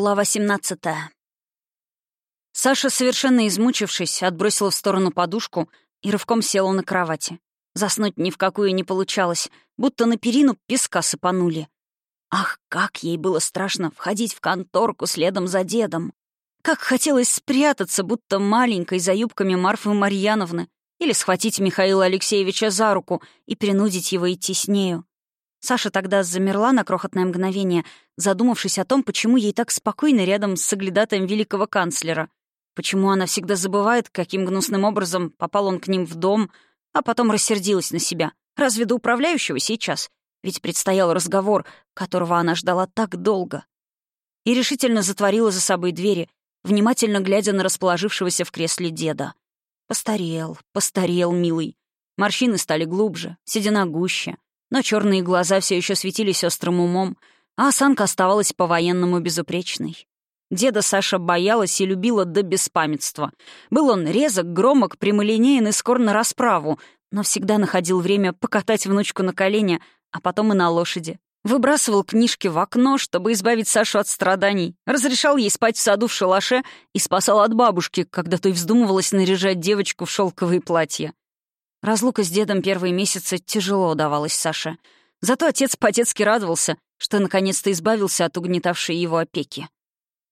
Глава 17. Саша, совершенно измучившись, отбросила в сторону подушку и рывком села на кровати. Заснуть ни в какую не получалось, будто на перину песка сыпанули. Ах, как ей было страшно входить в конторку следом за дедом. Как хотелось спрятаться, будто маленькой, за юбками Марфы Марьяновны, или схватить Михаила Алексеевича за руку и принудить его идти с нею. Саша тогда замерла на крохотное мгновение, задумавшись о том, почему ей так спокойно рядом с соглядатаем великого канцлера. Почему она всегда забывает, каким гнусным образом попал он к ним в дом, а потом рассердилась на себя. Разве до управляющего сейчас? Ведь предстоял разговор, которого она ждала так долго. И решительно затворила за собой двери, внимательно глядя на расположившегося в кресле деда. Постарел, постарел, милый. Морщины стали глубже, седина гуще — но черные глаза все еще светились острым умом, а осанка оставалась по-военному безупречной. Деда Саша боялась и любила до беспамятства. Был он резок, громок, прямолинеен и скор на расправу, но всегда находил время покатать внучку на колене, а потом и на лошади. Выбрасывал книжки в окно, чтобы избавить Сашу от страданий, разрешал ей спать в саду в шалаше и спасал от бабушки, когда той вздумывалась наряжать девочку в шелковые платья. Разлука с дедом первые месяцы тяжело давалась Саше. Зато отец по-детски радовался, что наконец-то избавился от угнетавшей его опеки.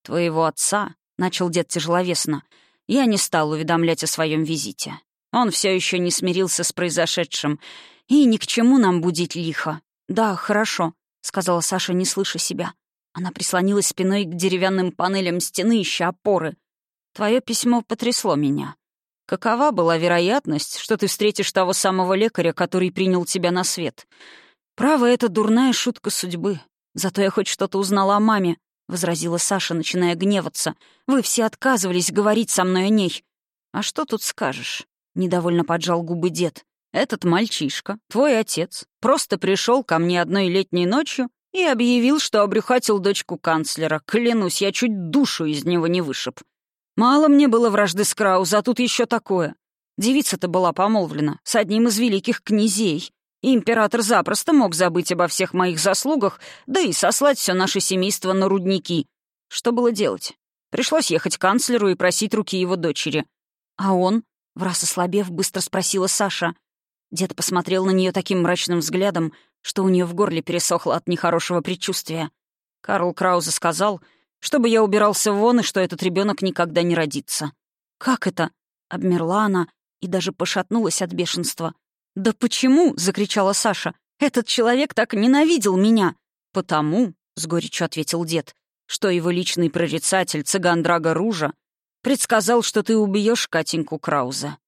«Твоего отца», — начал дед тяжеловесно, — «я не стал уведомлять о своем визите. Он все еще не смирился с произошедшим, и ни к чему нам будить лихо». «Да, хорошо», — сказала Саша, не слыша себя. Она прислонилась спиной к деревянным панелям стены, ища опоры. «Твое письмо потрясло меня. Какова была вероятность, что ты встретишь того самого лекаря, который принял тебя на свет? Право, это дурная шутка судьбы. Зато я хоть что-то узнала о маме, — возразила Саша, начиная гневаться. «Вы все отказывались говорить со мной о ней». «А что тут скажешь?» — недовольно поджал губы дед. «Этот мальчишка, твой отец, просто пришел ко мне одной летней ночью и объявил, что обрюхатил дочку канцлера. Клянусь, я чуть душу из него не вышиб. Мало мне было вражды с Крауз, а тут еще такое. Девица-то была помолвлена с одним из великих князей. И император запросто мог забыть обо всех моих заслугах, да и сослать все наше семейство на рудники. Что было делать? Пришлось ехать к канцлеру и просить руки его дочери. А он, в раз ослабев, быстро спросила Саша. Дед посмотрел на нее таким мрачным взглядом, что у нее в горле пересохло от нехорошего предчувствия. Карл Краузе сказал, чтобы я убирался вон и что этот ребенок никогда не родится. «Как это?» — обмерла она и даже пошатнулась от бешенства. «Да почему?» — закричала Саша. «Этот человек так ненавидел меня!» «Потому», — с горечью ответил дед, «что его личный прорицатель, цыган Драга Ружа, предсказал, что ты убьешь Катеньку Крауза».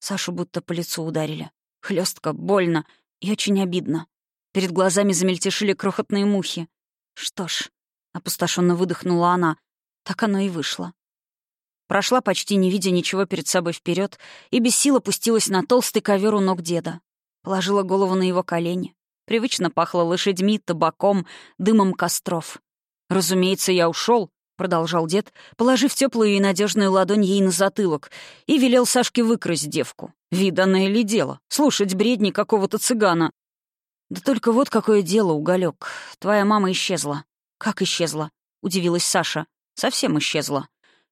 Сашу будто по лицу ударили. Хлестко, больно и очень обидно. Перед глазами замельтешили крохотные мухи. Что ж, — опустошенно выдохнула она. Так оно и вышло. Прошла, почти не видя ничего перед собой вперед, и без сил опустилась на толстый ковер у ног деда. Положила голову на его колени. Привычно пахло лошадьми, табаком, дымом костров. «Разумеется, я ушел, продолжал дед, положив теплую и надежную ладонь ей на затылок, и велел Сашке выкрасть девку. Виданное ли дело? Слушать бредни какого-то цыгана. Да только вот какое дело, уголек. Твоя мама исчезла. «Как исчезла?» — удивилась Саша. «Совсем исчезла.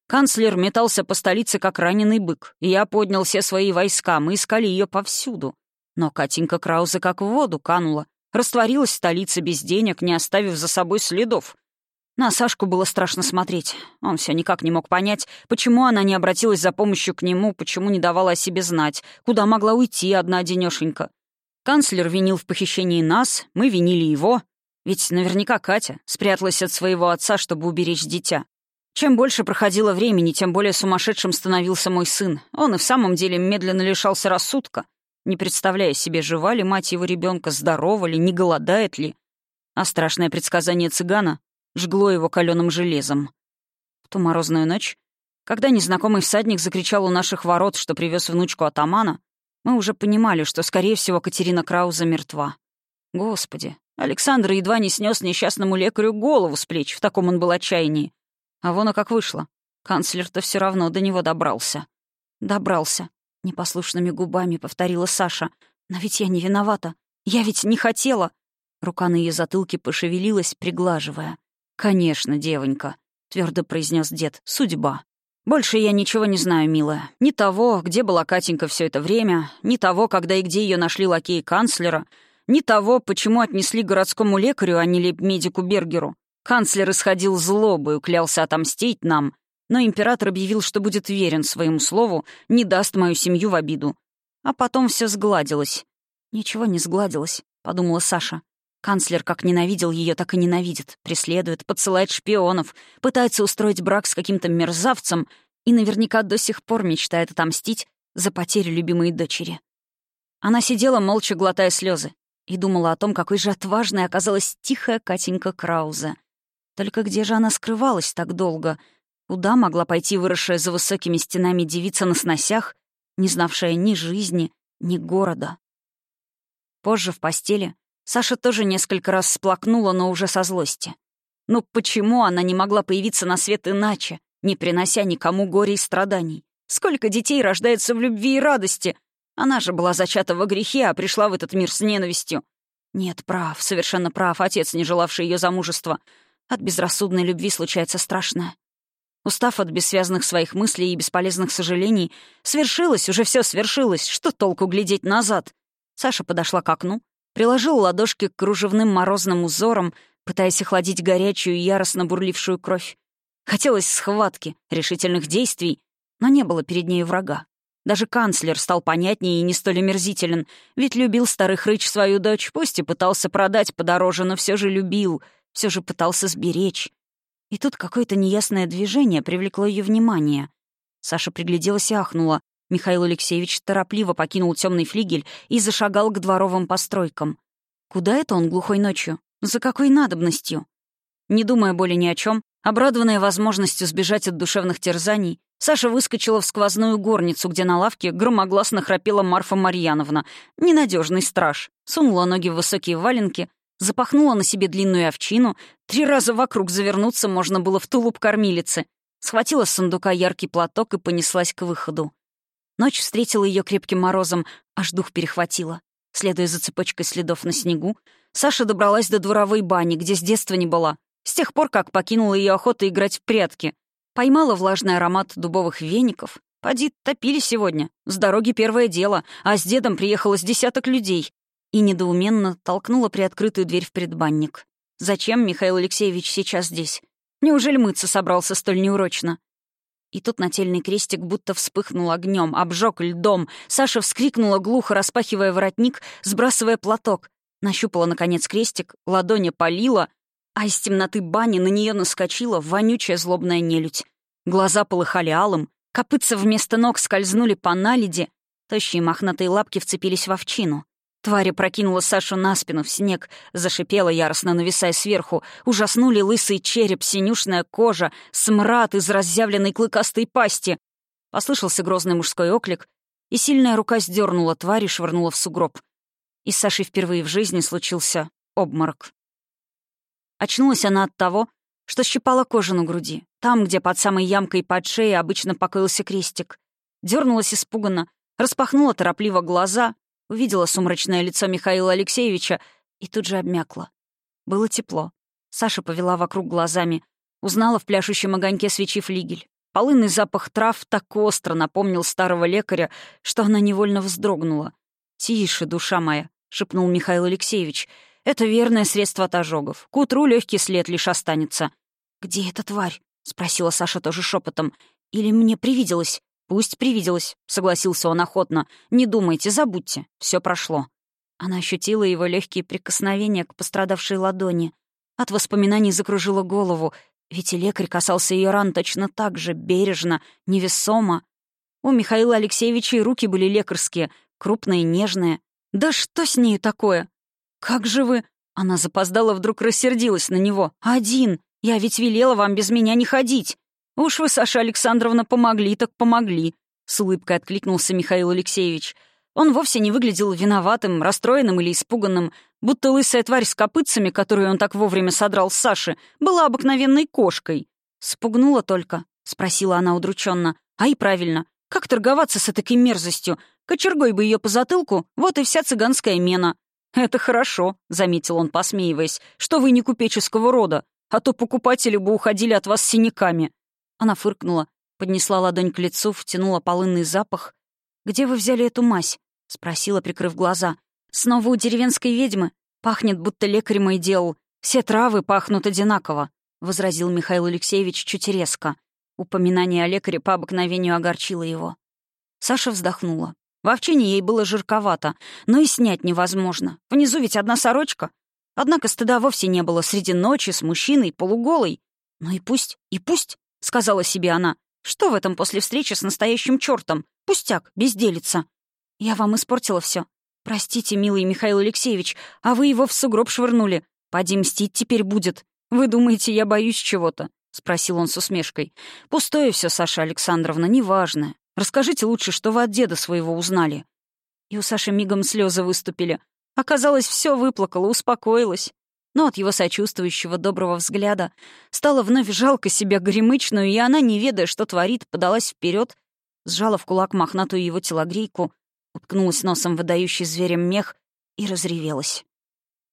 Канцлер метался по столице, как раненый бык, и я поднял все свои войска, мы искали ее повсюду. Но Катенька Краузе как в воду канула, растворилась в столице без денег, не оставив за собой следов. На Сашку было страшно смотреть. Он все никак не мог понять, почему она не обратилась за помощью к нему, почему не давала о себе знать, куда могла уйти одна денешенька. Канцлер винил в похищении нас, мы винили его, ведь наверняка Катя спряталась от своего отца, чтобы уберечь дитя. Чем больше проходило времени, тем более сумасшедшим становился мой сын. Он и в самом деле медленно лишался рассудка, не представляя себе, жива ли мать его ребенка, здорова ли, не голодает ли. А страшное предсказание цыгана жгло его каленым железом. В ту морозную ночь, когда незнакомый всадник закричал у наших ворот, что привез внучку атамана, мы уже понимали, что, скорее всего, Катерина Крауза мертва. Господи, Александр едва не снес несчастному лекарю голову с плеч, в таком он был отчаянии. А вон и как вышло. Канцлер-то все равно до него добрался. «Добрался», — непослушными губами повторила Саша. «Но ведь я не виновата. Я ведь не хотела». Рука на ее затылке пошевелилась, приглаживая. «Конечно, девонька», — твердо произнес дед. «Судьба. Больше я ничего не знаю, милая. Ни того, где была Катенька все это время, ни того, когда и где ее нашли лакеи канцлера, ни того, почему отнесли городскому лекарю, а не лейб-медику Бергеру. Канцлер исходил злобою, клялся отомстить нам, но император объявил, что будет верен своему слову, не даст мою семью в обиду. А потом все сгладилось. «Ничего не сгладилось», — подумала Саша. Канцлер как ненавидел ее, так и ненавидит. Преследует, подсылает шпионов, пытается устроить брак с каким-то мерзавцем и наверняка до сих пор мечтает отомстить за потерю любимой дочери. Она сидела, молча глотая слезы, и думала о том, какой же отважной оказалась тихая Катенька Краузе. Только где же она скрывалась так долго? Куда могла пойти выросшая за высокими стенами девица на сносях, не знавшая ни жизни, ни города? Позже в постели Саша тоже несколько раз сплакнула, но уже со злости. Ну почему она не могла появиться на свет иначе, не принося никому горя и страданий? Сколько детей рождается в любви и радости? Она же была зачата во грехе, а пришла в этот мир с ненавистью. Нет, прав, совершенно прав, отец, не желавший ее замужества. От безрассудной любви случается страшное. Устав от бессвязных своих мыслей и бесполезных сожалений, свершилось, уже все свершилось, что толку глядеть назад? Саша подошла к окну, приложил ладошки к кружевным морозным узорам, пытаясь охладить горячую и яростно бурлившую кровь. Хотелось схватки, решительных действий, но не было перед ней врага. Даже канцлер стал понятнее и не столь омерзителен, ведь любил старый хрыч свою дочь, пусть и пытался продать подороже, но все же любил, все же пытался сберечь. И тут какое-то неясное движение привлекло ее внимание. Саша пригляделась и ахнула. Михаил Алексеевич торопливо покинул темный флигель и зашагал к дворовым постройкам. Куда это он глухой ночью? За какой надобностью? Не думая более ни о чем, обрадованная возможностью сбежать от душевных терзаний, Саша выскочила в сквозную горницу, где на лавке громогласно храпела Марфа Марьяновна, ненадежный страж, сунула ноги в высокие валенки, запахнула на себе длинную овчину, три раза вокруг завернуться можно было в тулуп кормилицы, схватила с сундука яркий платок и понеслась к выходу. Ночь встретила ее крепким морозом, аж дух перехватила. Следуя за цепочкой следов на снегу, Саша добралась до дворовой бани, где с детства не была. С тех пор, как покинула ее охота играть в прятки. Поймала влажный аромат дубовых веников. Поди, топили сегодня. С дороги первое дело, а с дедом приехало с десяток людей. И недоуменно толкнула приоткрытую дверь в предбанник. Зачем Михаил Алексеевич сейчас здесь? Неужели мыться собрался столь неурочно? И тут нательный крестик будто вспыхнул огнем, обжег льдом. Саша вскрикнула глухо, распахивая воротник, сбрасывая платок. Нащупала, наконец, крестик, ладони полила, а из темноты бани на нее наскочила вонючая злобная нелюдь. Глаза полыхали алым, копытца вместо ног скользнули по наледи, тощие мохнатые лапки вцепились в овчину. Тварь прокинула Сашу на спину в снег, зашипела яростно, нависая сверху. Ужаснули лысый череп, синюшная кожа, смрад из разъявленной клыкастой пасти. Послышался грозный мужской оклик, и сильная рука сдернула тварь и швырнула в сугроб. И с Сашей впервые в жизни случился обморок. Очнулась она от того, что щипала кожу на груди, там, где под самой ямкой под шеей обычно покоился крестик. Дернулась испуганно, распахнула торопливо глаза, Увидела сумрачное лицо Михаила Алексеевича и тут же обмякла. Было тепло. Саша повела вокруг глазами, узнала в пляшущем огоньке свечи флигель. Полынный запах трав так остро напомнил старого лекаря, что она невольно вздрогнула. «Тише, душа моя», — шепнул Михаил Алексеевич. «Это верное средство от ожогов. К утру легкий след лишь останется». «Где эта тварь?» — спросила Саша тоже шепотом. «Или мне привиделось?» «Пусть привиделось», — согласился он охотно. «Не думайте, забудьте. Все прошло». Она ощутила его легкие прикосновения к пострадавшей ладони. От воспоминаний закружила голову, ведь и лекарь касался ее ран точно так же, бережно, невесомо. У Михаила Алексеевича и руки были лекарские, крупные, нежные. «Да что с ней такое? Как же вы...» Она запоздала, вдруг рассердилась на него. «Один! Я ведь велела вам без меня не ходить!» «Уж вы, Саша Александровна, помогли, так помогли», — с улыбкой откликнулся Михаил Алексеевич. Он вовсе не выглядел виноватым, расстроенным или испуганным, будто лысая тварь с копытцами, которую он так вовремя содрал с Саши, была обыкновенной кошкой. «Спугнула только», — спросила она удрученно. «А и правильно. Как торговаться с этой мерзостью? Кочергой бы ее по затылку, вот и вся цыганская мена». «Это хорошо», — заметил он, посмеиваясь, — «что вы не купеческого рода. а то покупатели бы уходили от вас синяками». Она фыркнула, поднесла ладонь к лицу, втянула полынный запах. «Где вы взяли эту мазь?» — спросила, прикрыв глаза. «Снова у деревенской ведьмы? Пахнет, будто лекарь мой делал. Все травы пахнут одинаково», — возразил Михаил Алексеевич чуть резко. Упоминание о лекаре по обыкновению огорчило его. Саша вздохнула. В овчине ей было жирковато, но и снять невозможно. Внизу ведь одна сорочка. Однако стыда вовсе не было среди ночи с мужчиной, полуголой. «Ну и пусть, и пусть», — сказала себе она. «Что в этом после встречи с настоящим чертом? Пустяк, безделица. Я вам испортила все. Простите, милый Михаил Алексеевич, а вы его в сугроб швырнули. Поди мстить теперь будет. Вы думаете, я боюсь чего-то?» — спросил он с усмешкой. «Пустое все, Саша Александровна, неважное. Расскажите лучше, что вы от деда своего узнали». И у Саши мигом слезы выступили. Оказалось, все выплакала, успокоилась. Но от его сочувствующего доброго взгляда стало вновь жалко себя горемычную, и она, не ведая, что творит, подалась вперед, сжала в кулак мохнатую его телогрейку, уткнулась носом выдающий зверем мех и разревелась.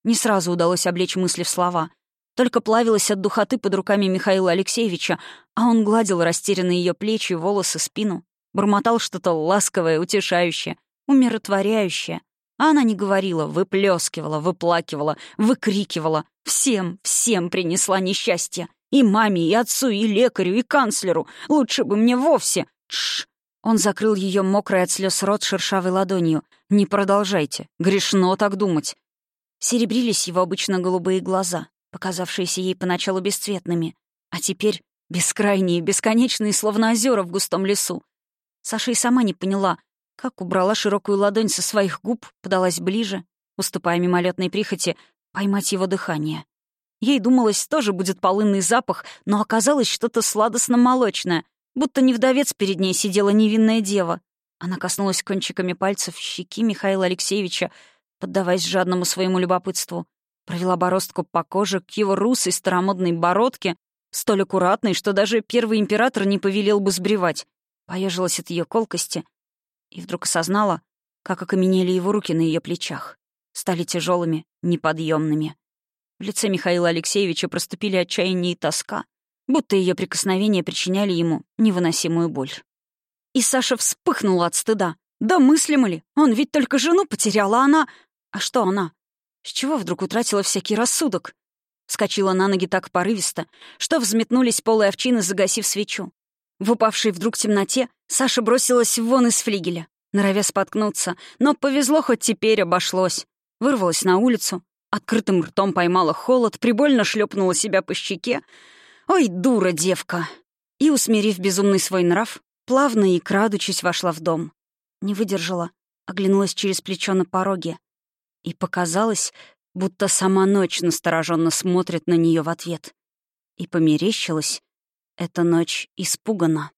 Не сразу удалось облечь мысли в слова. Только плавилась от духоты под руками Михаила Алексеевича, а он гладил растерянные ее плечи, волосы, спину. Бормотал что-то ласковое, утешающее, умиротворяющее. А она не говорила, выплескивала, выплакивала, выкрикивала. Всем, всем принесла несчастье. И маме, и отцу, и лекарю, и канцлеру. Лучше бы мне вовсе. Тш. Он закрыл ее мокрый от слез рот шершавой ладонью. «Не продолжайте. Грешно так думать». Серебрились его обычно голубые глаза, показавшиеся ей поначалу бесцветными, а теперь бескрайние, бесконечные, словно озера в густом лесу, Саша и сама не поняла, как убрала широкую ладонь со своих губ, подалась ближе, уступая мимолетной прихоти, поймать его дыхание. Ей думалось, тоже будет полынный запах, но оказалось что-то сладостно-молочное, будто не вдовец перед ней сидела невинная дева. Она коснулась кончиками пальцев щеки Михаила Алексеевича, поддаваясь жадному своему любопытству. Провела бороздку по коже к его русой старомодной бородке, столь аккуратной, что даже первый император не повелел бы сбривать. Поежилась от ее колкости и вдруг осознала, как окаменели его руки на ее плечах. Стали тяжелыми, неподъемными. В лице Михаила Алексеевича проступили отчаяние и тоска, будто ее прикосновения причиняли ему невыносимую боль. И Саша вспыхнула от стыда. Да мыслимо ли? Он ведь только жену потерял, а она... А что она? С чего вдруг утратила всякий рассудок? Вскочила на ноги так порывисто, что взметнулись полы овчины, загасив свечу. В упавшей вдруг темноте Саша бросилась вон из флигеля, норовя споткнуться, но повезло, хоть теперь обошлось. Вырвалась на улицу, открытым ртом поймала холод, прибольно шлепнула себя по щеке. «Ой, дура девка!» И, усмирив безумный свой нрав, плавно и крадучись вошла в дом. Не выдержала, оглянулась через плечо на пороге. И показалось, будто сама ночь настороженно смотрит на нее в ответ. И померещилась, эта ночь испугана.